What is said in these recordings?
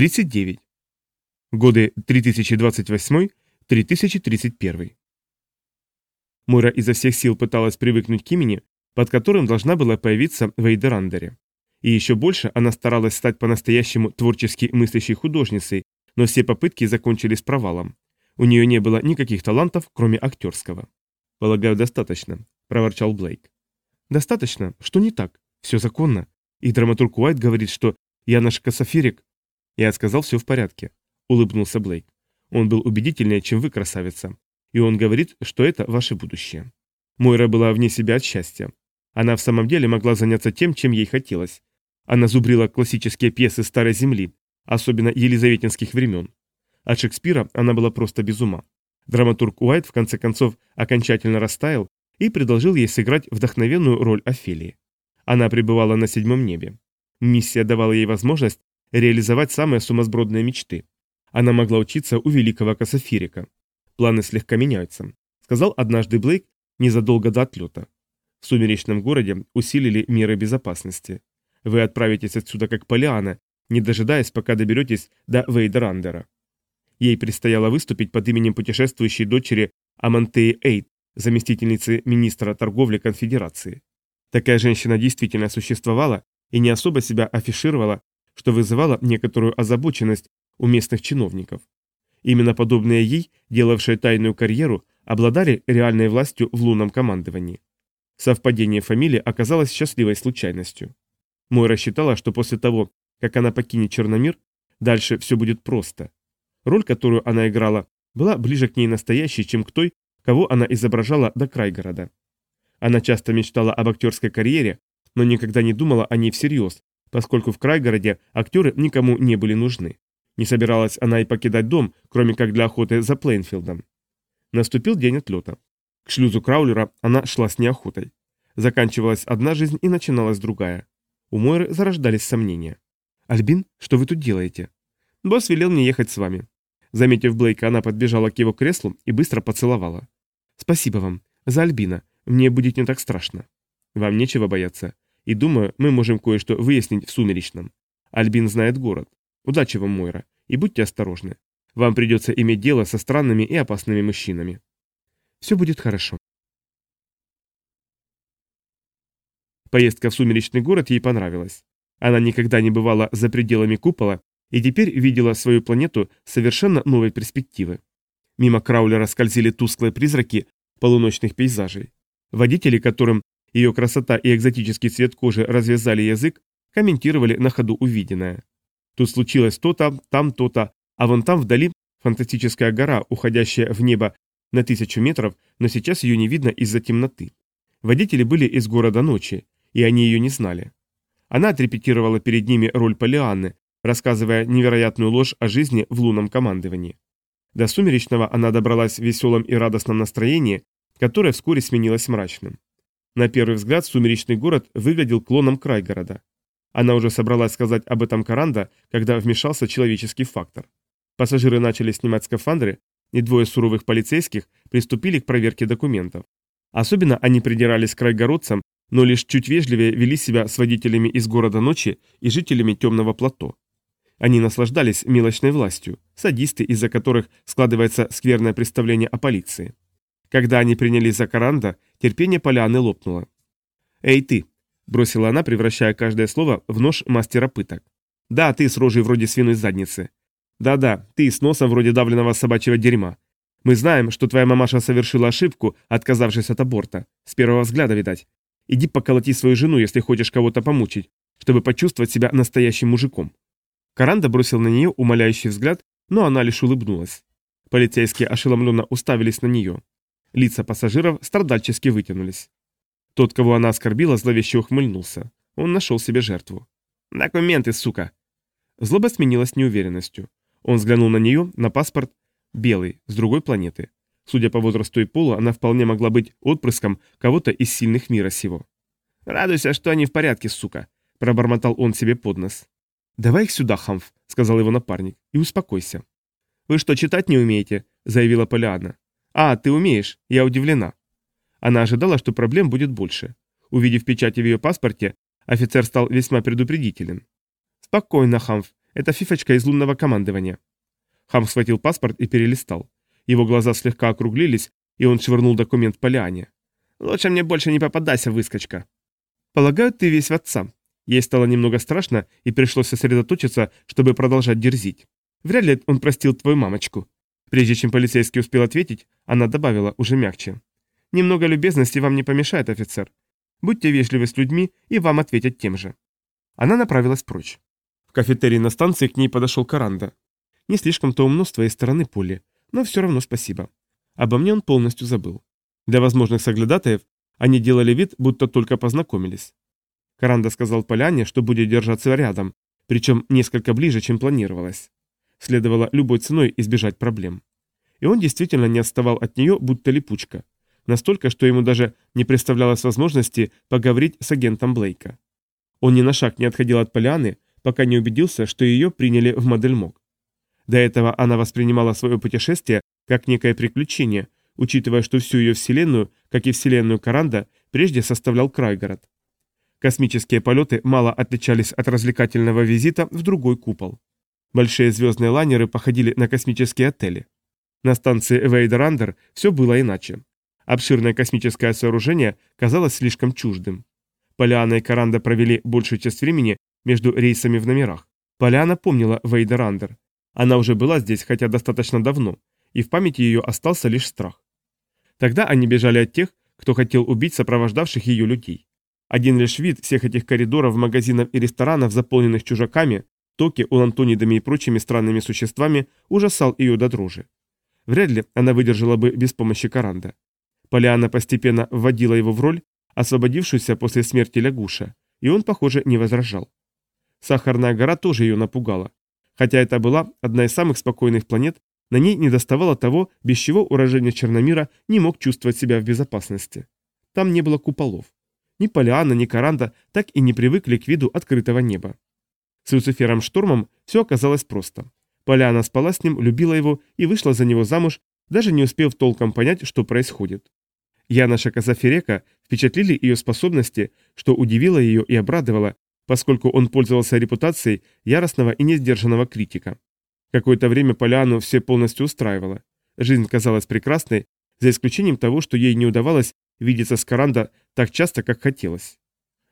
39. Годы 3028-3031. Мора изо всех сил пыталась привыкнуть к имени, под которым должна была появиться в Эйдерандере. И еще больше она старалась стать по-настоящему творчески мыслящей художницей, но все попытки закончились провалом. У нее не было никаких талантов, кроме актерского. «Полагаю, достаточно», — проворчал Блейк. «Достаточно? Что не так? Все законно. И драматург Уайт говорит, что я наш Касафирик «Я сказал, все в порядке», — улыбнулся Блейк. «Он был убедительнее, чем вы, красавица. И он говорит, что это ваше будущее». Мойра была вне себя от счастья. Она в самом деле могла заняться тем, чем ей хотелось. Она зубрила классические пьесы Старой Земли, особенно елизаветинских времен. От Шекспира она была просто без ума. Драматург Уайт в конце концов окончательно растаял и предложил ей сыграть вдохновенную роль Офелии. Она пребывала на седьмом небе. Миссия давала ей возможность реализовать самые сумасбродные мечты. Она могла учиться у великого Касафирика. Планы слегка меняются, сказал однажды Блейк незадолго до отлета. В сумеречном городе усилили меры безопасности. Вы отправитесь отсюда как Полиана, не дожидаясь, пока доберетесь до Вейдерандера. Ей предстояло выступить под именем путешествующей дочери Амантеи Эйд, заместительницы министра торговли конфедерации. Такая женщина действительно существовала и не особо себя афишировала что вызывало некоторую озабоченность у местных чиновников. Именно подобные ей, делавшие тайную карьеру, обладали реальной властью в лунном командовании. Совпадение фамилии оказалось счастливой случайностью. Мойра считала, что после того, как она покинет Черномир, дальше все будет просто. Роль, которую она играла, была ближе к ней настоящей, чем к той, кого она изображала до Крайгорода. Она часто мечтала об актерской карьере, но никогда не думала о ней всерьез, поскольку в Крайгороде актеры никому не были нужны. Не собиралась она и покидать дом, кроме как для охоты за Плейнфилдом. Наступил день отлета. К шлюзу Краулера она шла с неохотой. Заканчивалась одна жизнь и начиналась другая. У Мойры зарождались сомнения. «Альбин, что вы тут делаете?» «Босс велел мне ехать с вами». Заметив Блейка, она подбежала к его креслу и быстро поцеловала. «Спасибо вам. За Альбина. Мне будет не так страшно». «Вам нечего бояться. И думаю, мы можем кое-что выяснить в сумеречном. Альбин знает город. Удачи вам, Мойра, и будьте осторожны. Вам придется иметь дело со странными и опасными мужчинами. Все будет хорошо. Поездка в сумеречный город ей понравилась. Она никогда не бывала за пределами купола и теперь видела свою планету совершенно новой перспективы. Мимо краулера скользили тусклые призраки полуночных пейзажей. Водители, которым ее красота и экзотический цвет кожи развязали язык, комментировали на ходу увиденное. Тут случилось то-то, там то-то, а вон там вдали фантастическая гора, уходящая в небо на тысячу метров, но сейчас ее не видно из-за темноты. Водители были из города ночи, и они ее не знали. Она отрепетировала перед ними роль Полианны, рассказывая невероятную ложь о жизни в лунном командовании. До сумеречного она добралась в веселом и радостном настроении, которое вскоре сменилось мрачным. На первый взгляд сумеречный город выглядел клоном край города. Она уже собралась сказать об этом Каранда, когда вмешался человеческий фактор. Пассажиры начали снимать скафандры, и двое суровых полицейских приступили к проверке документов. Особенно они придирались к крайгородцам, но лишь чуть вежливее вели себя с водителями из города ночи и жителями темного плато. Они наслаждались мелочной властью, садисты, из-за которых складывается скверное представление о полиции. Когда они принялись за Каранда, терпение Поляны лопнуло. «Эй, ты!» – бросила она, превращая каждое слово в нож мастера пыток. «Да, ты с рожей вроде свиной задницы. Да-да, ты с носом вроде давленного собачьего дерьма. Мы знаем, что твоя мамаша совершила ошибку, отказавшись от аборта. С первого взгляда, видать. Иди поколоти свою жену, если хочешь кого-то помучить, чтобы почувствовать себя настоящим мужиком». Каранда бросил на нее умоляющий взгляд, но она лишь улыбнулась. Полицейские ошеломленно уставились на нее. Лица пассажиров страдальчески вытянулись. Тот, кого она оскорбила, зловеще ухмыльнулся. Он нашел себе жертву. «Документы, сука!» Злоба сменилась неуверенностью. Он взглянул на нее, на паспорт, белый, с другой планеты. Судя по возрасту и полу, она вполне могла быть отпрыском кого-то из сильных мира сего. «Радуйся, что они в порядке, сука!» – пробормотал он себе под нос. «Давай их сюда, Хамф», – сказал его напарник, – «и успокойся». «Вы что, читать не умеете?» – заявила Полиана. «А, ты умеешь, я удивлена». Она ожидала, что проблем будет больше. Увидев печать в ее паспорте, офицер стал весьма предупредителен. «Спокойно, Хамф, это фифочка из лунного командования». Хамф схватил паспорт и перелистал. Его глаза слегка округлились, и он швырнул документ по лиане. «Лучше мне больше не попадайся, выскочка». «Полагаю, ты весь в отца». Ей стало немного страшно, и пришлось сосредоточиться, чтобы продолжать дерзить. «Вряд ли он простил твою мамочку. Прежде чем полицейский успел ответить, она добавила уже мягче. «Немного любезности вам не помешает, офицер. Будьте вежливы с людьми, и вам ответят тем же». Она направилась прочь. В кафетерии на станции к ней подошел Каранда. Не слишком-то умно с твоей стороны, Полли, но все равно спасибо. Обо мне он полностью забыл. Для возможных соглядатаев они делали вид, будто только познакомились. Каранда сказал Поляне, что будет держаться рядом, причем несколько ближе, чем планировалось. Следовало любой ценой избежать проблем. И он действительно не отставал от нее, будто липучка. Настолько, что ему даже не представлялось возможности поговорить с агентом Блейка. Он ни на шаг не отходил от Поляны, пока не убедился, что ее приняли в модель МОК. До этого она воспринимала свое путешествие как некое приключение, учитывая, что всю ее вселенную, как и вселенную Каранда, прежде составлял Крайгород. Космические полеты мало отличались от развлекательного визита в другой купол. Большие звездные лайнеры походили на космические отели. На станции Вейдерандер все было иначе. Обширное космическое сооружение казалось слишком чуждым. Полиана и Каранда провели большую часть времени между рейсами в номерах. Полиана помнила Вейдерандер. Она уже была здесь, хотя достаточно давно, и в памяти ее остался лишь страх. Тогда они бежали от тех, кто хотел убить сопровождавших ее людей. Один лишь вид всех этих коридоров, магазинов и ресторанов, заполненных чужаками, Токи, у улантонидами и прочими странными существами ужасал ее до дрожи. Вряд ли она выдержала бы без помощи Каранда. Полиана постепенно вводила его в роль, освободившуюся после смерти лягуша, и он, похоже, не возражал. Сахарная гора тоже ее напугала. Хотя это была одна из самых спокойных планет, на ней не доставало того, без чего уроженец Черномира не мог чувствовать себя в безопасности. Там не было куполов. Ни Полиана, ни Каранда так и не привыкли к виду открытого неба. С Люцифером Штормом все оказалось просто. Поляна спала с ним, любила его и вышла за него замуж, даже не успев толком понять, что происходит. Яноша Казаферека впечатлили ее способности, что удивило ее и обрадовало, поскольку он пользовался репутацией яростного и несдержанного критика. Какое-то время Поляну все полностью устраивало. Жизнь казалась прекрасной, за исключением того, что ей не удавалось видеться с Каранда так часто, как хотелось.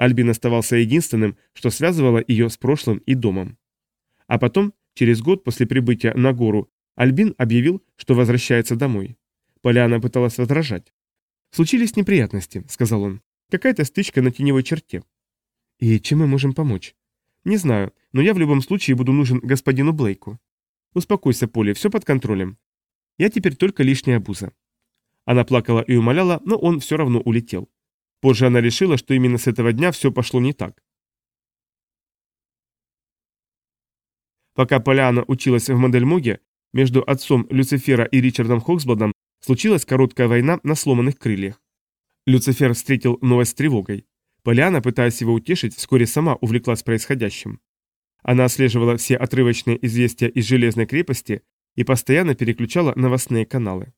Альбин оставался единственным, что связывало ее с прошлым и домом. А потом, через год после прибытия на гору, Альбин объявил, что возвращается домой. Поляна пыталась возражать. «Случились неприятности», — сказал он. «Какая-то стычка на теневой черте». «И чем мы можем помочь?» «Не знаю, но я в любом случае буду нужен господину Блейку». «Успокойся, Поле, все под контролем. Я теперь только лишняя обуза». Она плакала и умоляла, но он все равно улетел. Позже она решила, что именно с этого дня все пошло не так. Пока Поляна училась в Модельмоге, между отцом Люцифера и Ричардом Хоксбладом случилась короткая война на сломанных крыльях. Люцифер встретил новость с тревогой. Поляна, пытаясь его утешить, вскоре сама увлеклась происходящим. Она отслеживала все отрывочные известия из Железной крепости и постоянно переключала новостные каналы.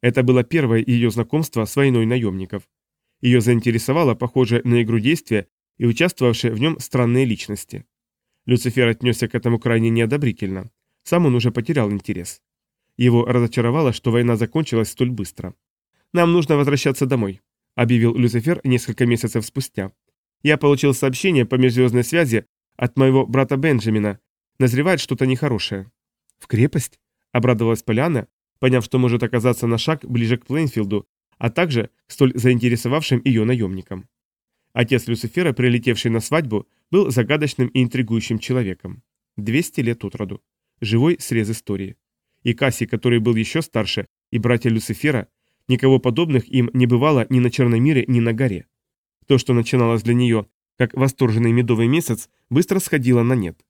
Это было первое ее знакомство с войной наемников. Ее заинтересовало похожее на игру действия и участвовавшие в нем странные личности. Люцифер отнесся к этому крайне неодобрительно. Сам он уже потерял интерес. Его разочаровало, что война закончилась столь быстро. «Нам нужно возвращаться домой», — объявил Люцифер несколько месяцев спустя. «Я получил сообщение по межзвездной связи от моего брата Бенджамина. Назревает что-то нехорошее». «В крепость?» — обрадовалась Поляна, поняв, что может оказаться на шаг ближе к Плейнфилду, а также к столь заинтересовавшим ее наемникам. Отец Люцифера, прилетевший на свадьбу, был загадочным и интригующим человеком. 200 лет от роду. Живой срез истории. И Касси, который был еще старше, и братья Люцифера, никого подобных им не бывало ни на черном мире, ни на горе. То, что начиналось для нее, как восторженный медовый месяц, быстро сходило на нет.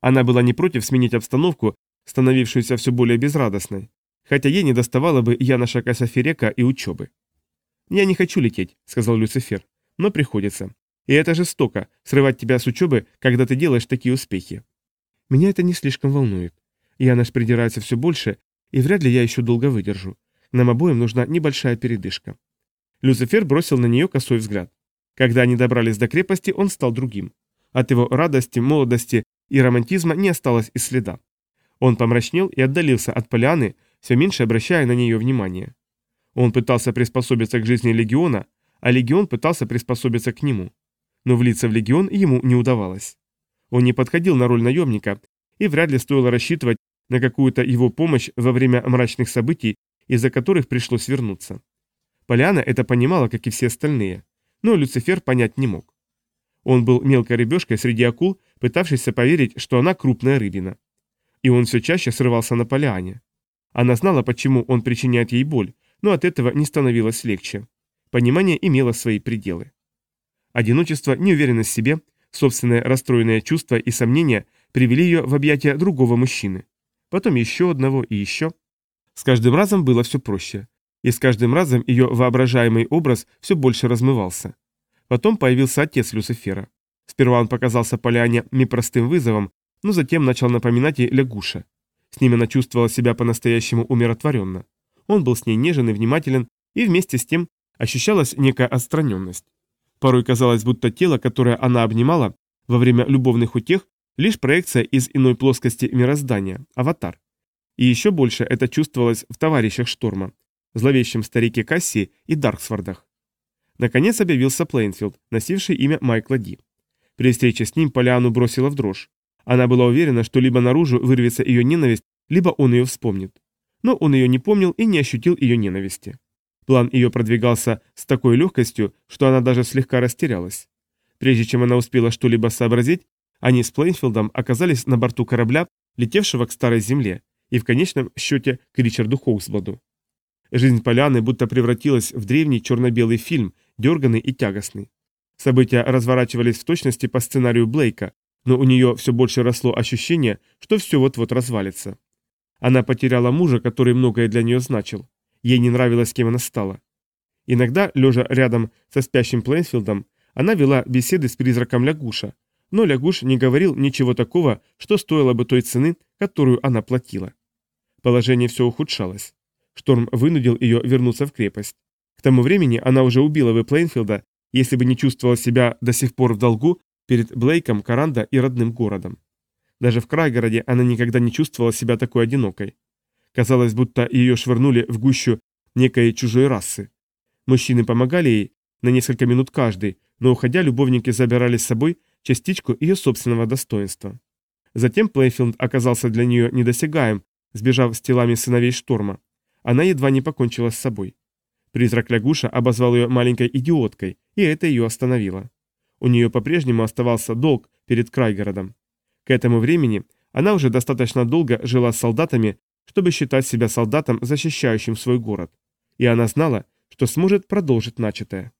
Она была не против сменить обстановку, становившуюся все более безрадостной, хотя ей не доставало бы Яна Шакаса Ферека и учебы. «Я не хочу лететь», — сказал Люцифер, — «но приходится. И это жестоко, срывать тебя с учебы, когда ты делаешь такие успехи». «Меня это не слишком волнует. Яна ж придирается все больше, и вряд ли я еще долго выдержу. Нам обоим нужна небольшая передышка». Люцифер бросил на нее косой взгляд. Когда они добрались до крепости, он стал другим. От его радости, молодости и романтизма не осталось и следа. Он помрачнел и отдалился от Поляны, все меньше обращая на нее внимание. Он пытался приспособиться к жизни легиона, а легион пытался приспособиться к нему. Но влиться в легион ему не удавалось. Он не подходил на роль наемника, и вряд ли стоило рассчитывать на какую-то его помощь во время мрачных событий, из-за которых пришлось вернуться. Поляна это понимала, как и все остальные, но Люцифер понять не мог. Он был мелкой рыбешкой среди акул, пытавшейся поверить, что она крупная рыбина. И он все чаще срывался на Поляне. Она знала, почему он причиняет ей боль, но от этого не становилось легче. Понимание имело свои пределы. Одиночество, неуверенность в себе, собственное расстроенное чувство и сомнения привели ее в объятия другого мужчины. Потом еще одного и еще. С каждым разом было все проще. И с каждым разом ее воображаемый образ все больше размывался. Потом появился отец Люцифера. Сперва он показался Поляне непростым вызовом, но затем начал напоминать ей лягуша. С ними она чувствовала себя по-настоящему умиротворенно. Он был с ней нежен и внимателен, и вместе с тем ощущалась некая отстраненность. Порой казалось, будто тело, которое она обнимала во время любовных утех, лишь проекция из иной плоскости мироздания, аватар. И еще больше это чувствовалось в товарищах Шторма, зловещем старике Касси и Дарксфордах. Наконец объявился Плейнфилд, носивший имя Майкла Ди. При встрече с ним Полиану бросило в дрожь. Она была уверена, что либо наружу вырвется ее ненависть, либо он ее вспомнит. Но он ее не помнил и не ощутил ее ненависти. План ее продвигался с такой легкостью, что она даже слегка растерялась. Прежде чем она успела что-либо сообразить, они с Плейнфилдом оказались на борту корабля, летевшего к Старой Земле, и в конечном счете к Ричарду Хоусбоду. Жизнь Поляны будто превратилась в древний черно-белый фильм, дерганный и тягостный. События разворачивались в точности по сценарию Блейка, но у нее все больше росло ощущение, что все вот-вот развалится. Она потеряла мужа, который многое для нее значил. Ей не нравилось, кем она стала. Иногда, лежа рядом со спящим Плейнфилдом, она вела беседы с призраком Лягуша, но Лягуш не говорил ничего такого, что стоило бы той цены, которую она платила. Положение все ухудшалось. Шторм вынудил ее вернуться в крепость. К тому времени она уже убила бы Плейнфилда, если бы не чувствовала себя до сих пор в долгу перед Блейком, Каранда и родным городом. Даже в Крайгороде она никогда не чувствовала себя такой одинокой. Казалось, будто ее швырнули в гущу некой чужой расы. Мужчины помогали ей на несколько минут каждый, но уходя, любовники забирали с собой частичку ее собственного достоинства. Затем Плейфилд оказался для нее недосягаем, сбежав с телами сыновей Шторма. Она едва не покончила с собой. Призрак Лягуша обозвал ее маленькой идиоткой, и это ее остановило. У нее по-прежнему оставался долг перед Крайгородом. К этому времени она уже достаточно долго жила с солдатами, чтобы считать себя солдатом, защищающим свой город. И она знала, что сможет продолжить начатое.